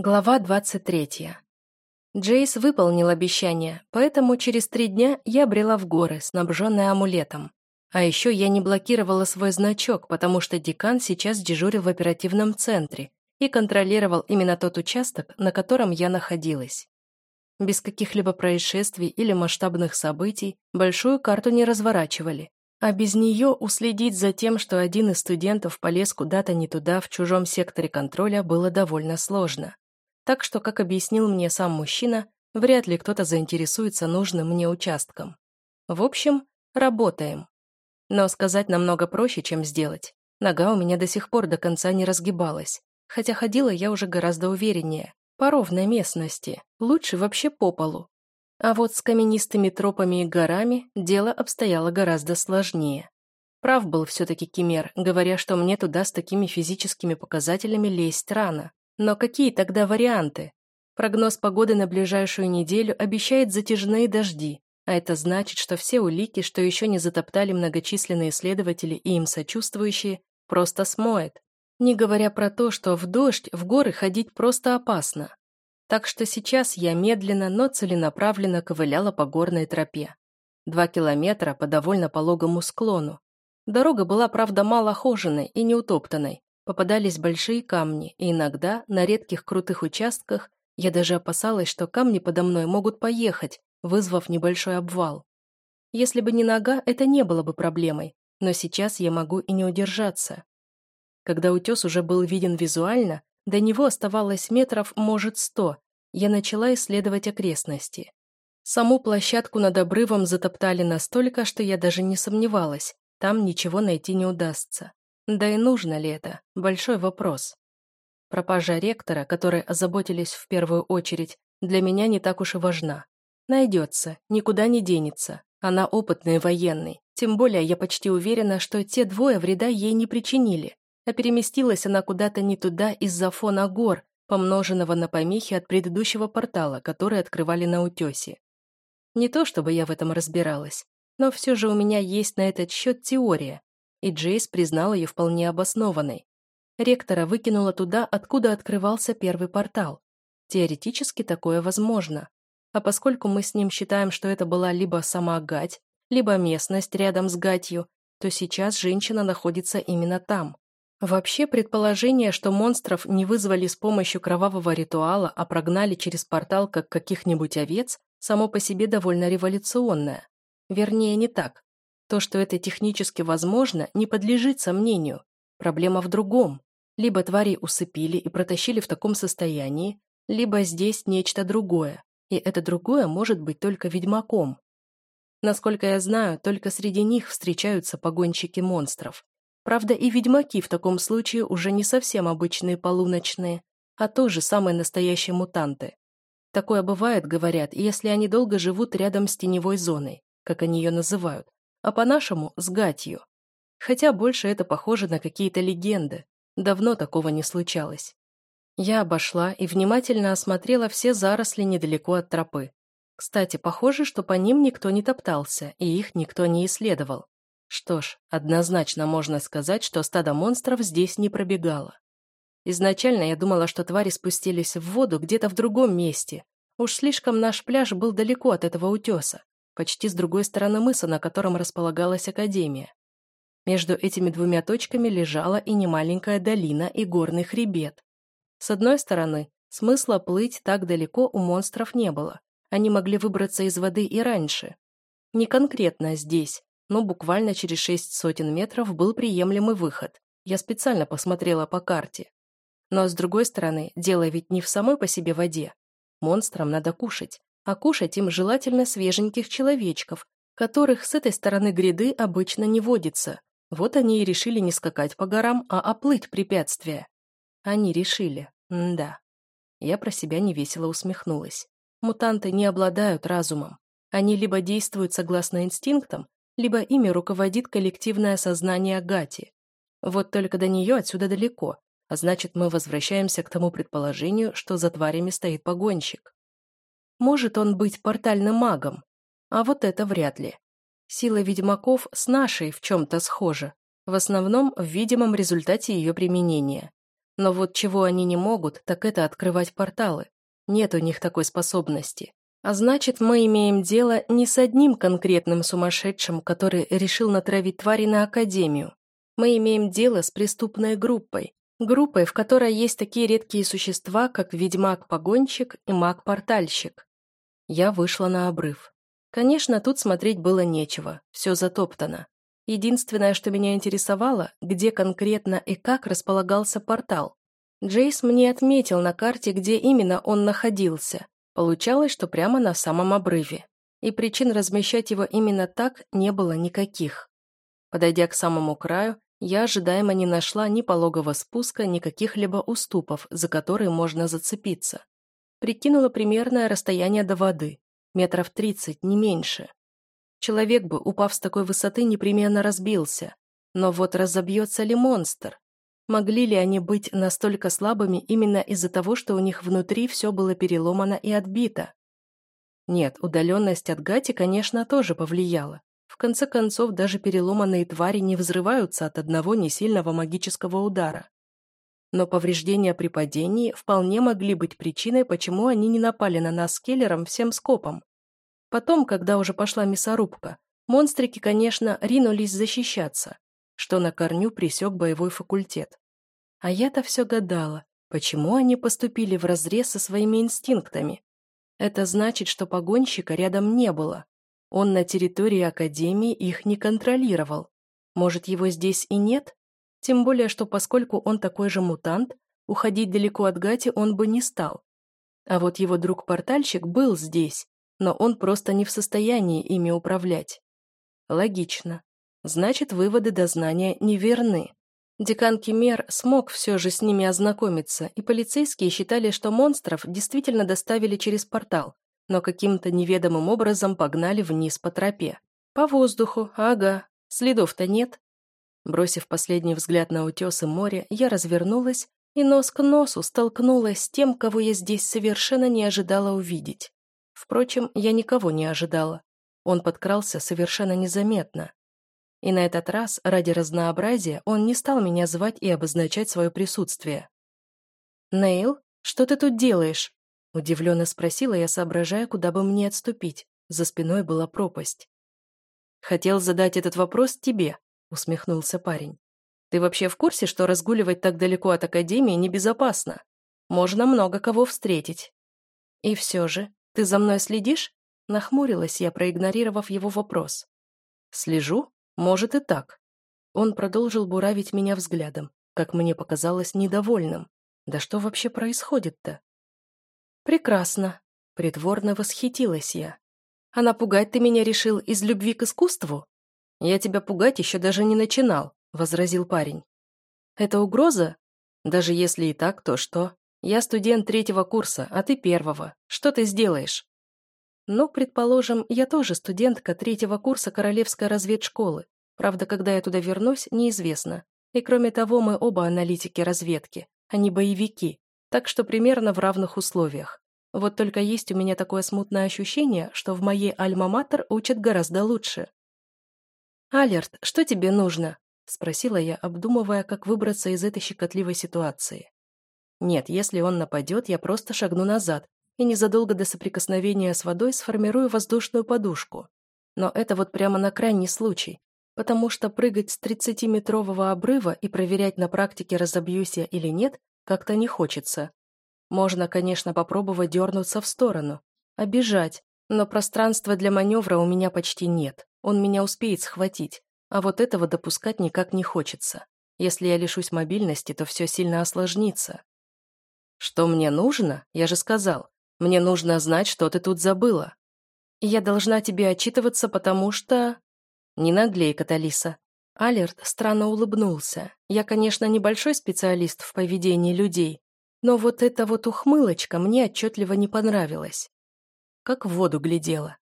Глава 23. Джейс выполнил обещание, поэтому через три дня я брела в горы, снабженная амулетом. А еще я не блокировала свой значок, потому что декан сейчас дежурил в оперативном центре и контролировал именно тот участок, на котором я находилась. Без каких-либо происшествий или масштабных событий большую карту не разворачивали, а без нее уследить за тем, что один из студентов полез куда-то не туда в чужом секторе контроля, было довольно сложно так что, как объяснил мне сам мужчина, вряд ли кто-то заинтересуется нужным мне участком. В общем, работаем. Но сказать намного проще, чем сделать. Нога у меня до сих пор до конца не разгибалась, хотя ходила я уже гораздо увереннее, по ровной местности, лучше вообще по полу. А вот с каменистыми тропами и горами дело обстояло гораздо сложнее. Прав был все-таки Кемер, говоря, что мне туда с такими физическими показателями лезть рано. Но какие тогда варианты? Прогноз погоды на ближайшую неделю обещает затяжные дожди, а это значит, что все улики, что еще не затоптали многочисленные исследователи и им сочувствующие, просто смоет. Не говоря про то, что в дождь в горы ходить просто опасно. Так что сейчас я медленно, но целенаправленно ковыляла по горной тропе. Два километра по довольно пологому склону. Дорога была, правда, мало хоженой и неутоптанной, Попадались большие камни, и иногда, на редких крутых участках, я даже опасалась, что камни подо мной могут поехать, вызвав небольшой обвал. Если бы не нога, это не было бы проблемой, но сейчас я могу и не удержаться. Когда утес уже был виден визуально, до него оставалось метров, может, сто, я начала исследовать окрестности. Саму площадку над обрывом затоптали настолько, что я даже не сомневалась, там ничего найти не удастся. Да и нужно ли это? Большой вопрос. Пропажа ректора, которой озаботились в первую очередь, для меня не так уж и важна. Найдется, никуда не денется. Она опытный военный. Тем более я почти уверена, что те двое вреда ей не причинили. А переместилась она куда-то не туда из-за фона гор, помноженного на помехи от предыдущего портала, который открывали на утесе. Не то чтобы я в этом разбиралась, но все же у меня есть на этот счет теория, и Джейс признал ее вполне обоснованной. Ректора выкинула туда, откуда открывался первый портал. Теоретически такое возможно. А поскольку мы с ним считаем, что это была либо сама Гать, либо местность рядом с Гатью, то сейчас женщина находится именно там. Вообще, предположение, что монстров не вызвали с помощью кровавого ритуала, а прогнали через портал как каких-нибудь овец, само по себе довольно революционное. Вернее, не так. То, что это технически возможно, не подлежит сомнению. Проблема в другом. Либо твари усыпили и протащили в таком состоянии, либо здесь нечто другое, и это другое может быть только ведьмаком. Насколько я знаю, только среди них встречаются погонщики монстров. Правда, и ведьмаки в таком случае уже не совсем обычные полуночные, а тоже самые настоящие мутанты. Такое бывает, говорят, если они долго живут рядом с теневой зоной, как они ее называют, а по-нашему – с гатью. Хотя больше это похоже на какие-то легенды. Давно такого не случалось. Я обошла и внимательно осмотрела все заросли недалеко от тропы. Кстати, похоже, что по ним никто не топтался, и их никто не исследовал. Что ж, однозначно можно сказать, что стадо монстров здесь не пробегало. Изначально я думала, что твари спустились в воду где-то в другом месте. Уж слишком наш пляж был далеко от этого утеса почти с другой стороны мыса, на котором располагалась академия. Между этими двумя точками лежала и немаленькая долина и горный хребет. С одной стороны, смысла плыть так далеко у монстров не было. Они могли выбраться из воды и раньше. Не конкретно здесь, но буквально через шесть сотен метров был приемлемый выход. Я специально посмотрела по карте. Но с другой стороны, дело ведь не в самой по себе воде. Монстрам надо кушать а кушать им желательно свеженьких человечков, которых с этой стороны гряды обычно не водится. Вот они и решили не скакать по горам, а оплыть препятствия. Они решили. М да. Я про себя невесело усмехнулась. Мутанты не обладают разумом. Они либо действуют согласно инстинктам, либо ими руководит коллективное сознание Гати. Вот только до нее отсюда далеко, а значит, мы возвращаемся к тому предположению, что за тварями стоит погонщик. Может он быть портальным магом? А вот это вряд ли. Сила ведьмаков с нашей в чем-то схожа, в основном в видимом результате ее применения. Но вот чего они не могут, так это открывать порталы. Нет у них такой способности. А значит, мы имеем дело не с одним конкретным сумасшедшим, который решил натравить твари на Академию. Мы имеем дело с преступной группой. Группой, в которой есть такие редкие существа, как ведьмак-погонщик и маг-портальщик. Я вышла на обрыв. Конечно, тут смотреть было нечего, все затоптано. Единственное, что меня интересовало, где конкретно и как располагался портал. Джейс мне отметил на карте, где именно он находился. Получалось, что прямо на самом обрыве. И причин размещать его именно так не было никаких. Подойдя к самому краю, я ожидаемо не нашла ни пологого спуска, ни каких-либо уступов, за которые можно зацепиться. Прикинула примерное расстояние до воды. Метров тридцать, не меньше. Человек бы, упав с такой высоты, непременно разбился. Но вот разобьется ли монстр? Могли ли они быть настолько слабыми именно из-за того, что у них внутри все было переломано и отбито? Нет, удаленность от Гати, конечно, тоже повлияла. В конце концов, даже переломанные твари не взрываются от одного несильного магического удара. Но повреждения при падении вполне могли быть причиной, почему они не напали на нас с Келлером всем скопом. Потом, когда уже пошла мясорубка, монстрики, конечно, ринулись защищаться что на корню присек боевой факультет. А я-то все гадала, почему они поступили в разрез со своими инстинктами. Это значит, что погонщика рядом не было. Он на территории Академии их не контролировал. Может, его здесь и нет? Тем более, что поскольку он такой же мутант, уходить далеко от Гати он бы не стал. А вот его друг-портальщик был здесь, но он просто не в состоянии ими управлять. Логично. Значит, выводы дознания неверны. Декан Кемер смог все же с ними ознакомиться, и полицейские считали, что монстров действительно доставили через портал, но каким-то неведомым образом погнали вниз по тропе. По воздуху, ага, следов-то нет. Бросив последний взгляд на утесы моря, я развернулась и нос к носу столкнулась с тем, кого я здесь совершенно не ожидала увидеть. Впрочем, я никого не ожидала. Он подкрался совершенно незаметно. И на этот раз, ради разнообразия, он не стал меня звать и обозначать свое присутствие. «Нейл, что ты тут делаешь?» Удивленно спросила я, соображая, куда бы мне отступить. За спиной была пропасть. «Хотел задать этот вопрос тебе», — усмехнулся парень. «Ты вообще в курсе, что разгуливать так далеко от Академии небезопасно? Можно много кого встретить». «И все же, ты за мной следишь?» Нахмурилась я, проигнорировав его вопрос. «Слежу?» Может и так. Он продолжил буравить меня взглядом, как мне показалось, недовольным. Да что вообще происходит-то? Прекрасно. Притворно восхитилась я. А напугать ты меня решил из любви к искусству? Я тебя пугать еще даже не начинал, возразил парень. Это угроза? Даже если и так, то что? Я студент третьего курса, а ты первого. Что ты сделаешь? Ну, предположим, я тоже студентка третьего курса Королевской разведшколы. Правда, когда я туда вернусь, неизвестно. И кроме того, мы оба аналитики разведки, а не боевики, так что примерно в равных условиях. Вот только есть у меня такое смутное ощущение, что в моей альма-матер учат гораздо лучше. «Алерт, что тебе нужно?» – спросила я, обдумывая, как выбраться из этой щекотливой ситуации. Нет, если он нападет, я просто шагну назад, и незадолго до соприкосновения с водой сформирую воздушную подушку. Но это вот прямо на крайний случай, потому что прыгать с 30-метрового обрыва и проверять на практике, разобьюсь я или нет, как-то не хочется. Можно, конечно, попробовать дернуться в сторону, обижать, но пространства для маневра у меня почти нет, он меня успеет схватить, а вот этого допускать никак не хочется. Если я лишусь мобильности, то все сильно осложнится. Что мне нужно? Я же сказал, мне нужно знать, что ты тут забыла. И я должна тебе отчитываться, потому что...» «Не наглей, Каталиса». Алерт странно улыбнулся. «Я, конечно, небольшой специалист в поведении людей, но вот эта вот ухмылочка мне отчетливо не понравилась. Как в воду глядела.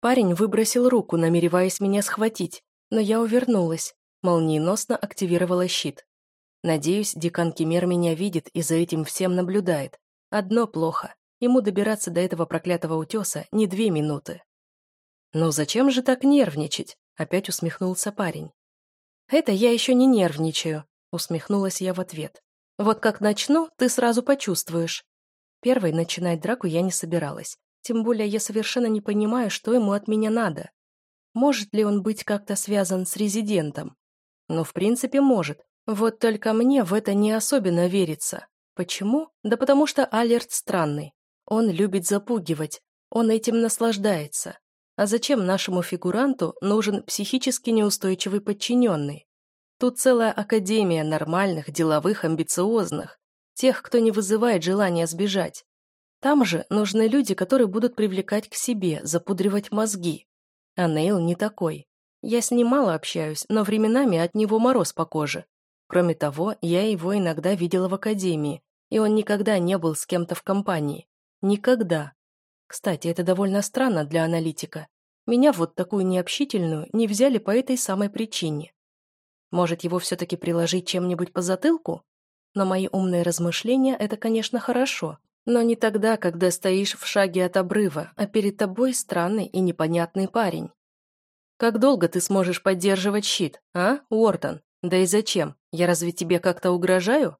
Парень выбросил руку, намереваясь меня схватить, но я увернулась, молниеносно активировала щит. Надеюсь, декан Кемер меня видит и за этим всем наблюдает. Одно плохо. Ему добираться до этого проклятого утеса не две минуты. «Ну зачем же так нервничать?» — опять усмехнулся парень. «Это я еще не нервничаю», — усмехнулась я в ответ. Вот как начну, ты сразу почувствуешь. Первой начинать драку я не собиралась. Тем более я совершенно не понимаю, что ему от меня надо. Может ли он быть как-то связан с резидентом? Ну, в принципе, может. Вот только мне в это не особенно верится. Почему? Да потому что Алерт странный. Он любит запугивать. Он этим наслаждается. А зачем нашему фигуранту нужен психически неустойчивый подчиненный? Тут целая академия нормальных, деловых, амбициозных. Тех, кто не вызывает желания сбежать. Там же нужны люди, которые будут привлекать к себе, запудривать мозги. А Нейл не такой. Я с ним мало общаюсь, но временами от него мороз по коже. Кроме того, я его иногда видела в академии, и он никогда не был с кем-то в компании. Никогда. Кстати, это довольно странно для аналитика. Меня вот такую необщительную не взяли по этой самой причине. Может, его все-таки приложить чем-нибудь по затылку? Но мои умные размышления – это, конечно, хорошо, но не тогда, когда стоишь в шаге от обрыва, а перед тобой странный и непонятный парень. Как долго ты сможешь поддерживать щит, а, Уортон? Да и зачем? Я разве тебе как-то угрожаю?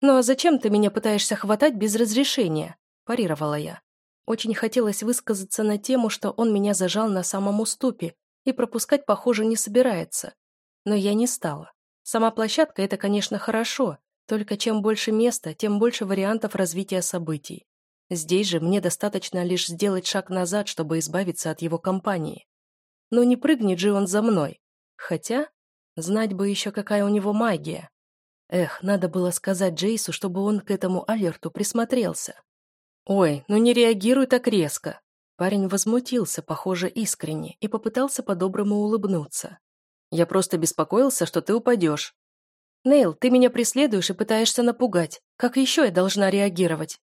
Ну а зачем ты меня пытаешься хватать без разрешения? Парировала я. Очень хотелось высказаться на тему, что он меня зажал на самом уступе и пропускать, похоже, не собирается. Но я не стала. Сама площадка – это, конечно, хорошо, только чем больше места, тем больше вариантов развития событий. Здесь же мне достаточно лишь сделать шаг назад, чтобы избавиться от его компании. Но не прыгнет же он за мной. Хотя, знать бы еще, какая у него магия. Эх, надо было сказать Джейсу, чтобы он к этому алерту присмотрелся. «Ой, ну не реагируй так резко!» Парень возмутился, похоже, искренне, и попытался по-доброму улыбнуться. «Я просто беспокоился, что ты упадешь. «Нейл, ты меня преследуешь и пытаешься напугать. Как еще я должна реагировать?»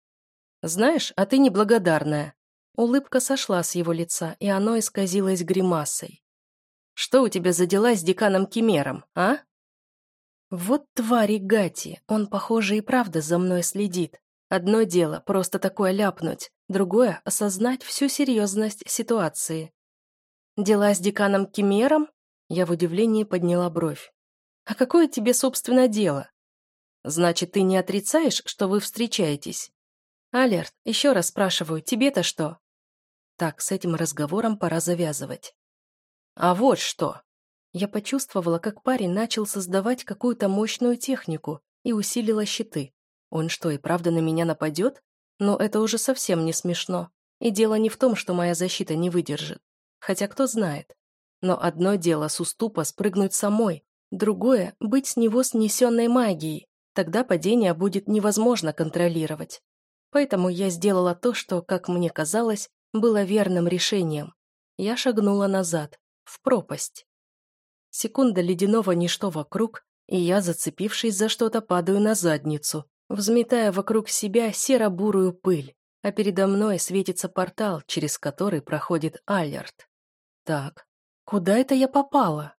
«Знаешь, а ты неблагодарная». Улыбка сошла с его лица, и оно исказилось гримасой. «Что у тебя за дела с деканом Кимером, а?» «Вот твари Гати, он, похоже, и правда за мной следит. Одно дело – просто такое ляпнуть, другое – осознать всю серьезность ситуации». «Дела с деканом Кимером?» Я в удивлении подняла бровь. А какое тебе, собственно, дело? Значит, ты не отрицаешь, что вы встречаетесь? Алерт, еще раз спрашиваю, тебе-то что? Так, с этим разговором пора завязывать. А вот что. Я почувствовала, как парень начал создавать какую-то мощную технику и усилила щиты. Он что, и правда на меня нападет? Но это уже совсем не смешно. И дело не в том, что моя защита не выдержит. Хотя кто знает. Но одно дело с уступа спрыгнуть самой, Другое – быть с него снесенной магией. Тогда падение будет невозможно контролировать. Поэтому я сделала то, что, как мне казалось, было верным решением. Я шагнула назад, в пропасть. Секунда ледяного ничто вокруг, и я, зацепившись за что-то, падаю на задницу, взметая вокруг себя серо-бурую пыль, а передо мной светится портал, через который проходит Алерт. Так, куда это я попала?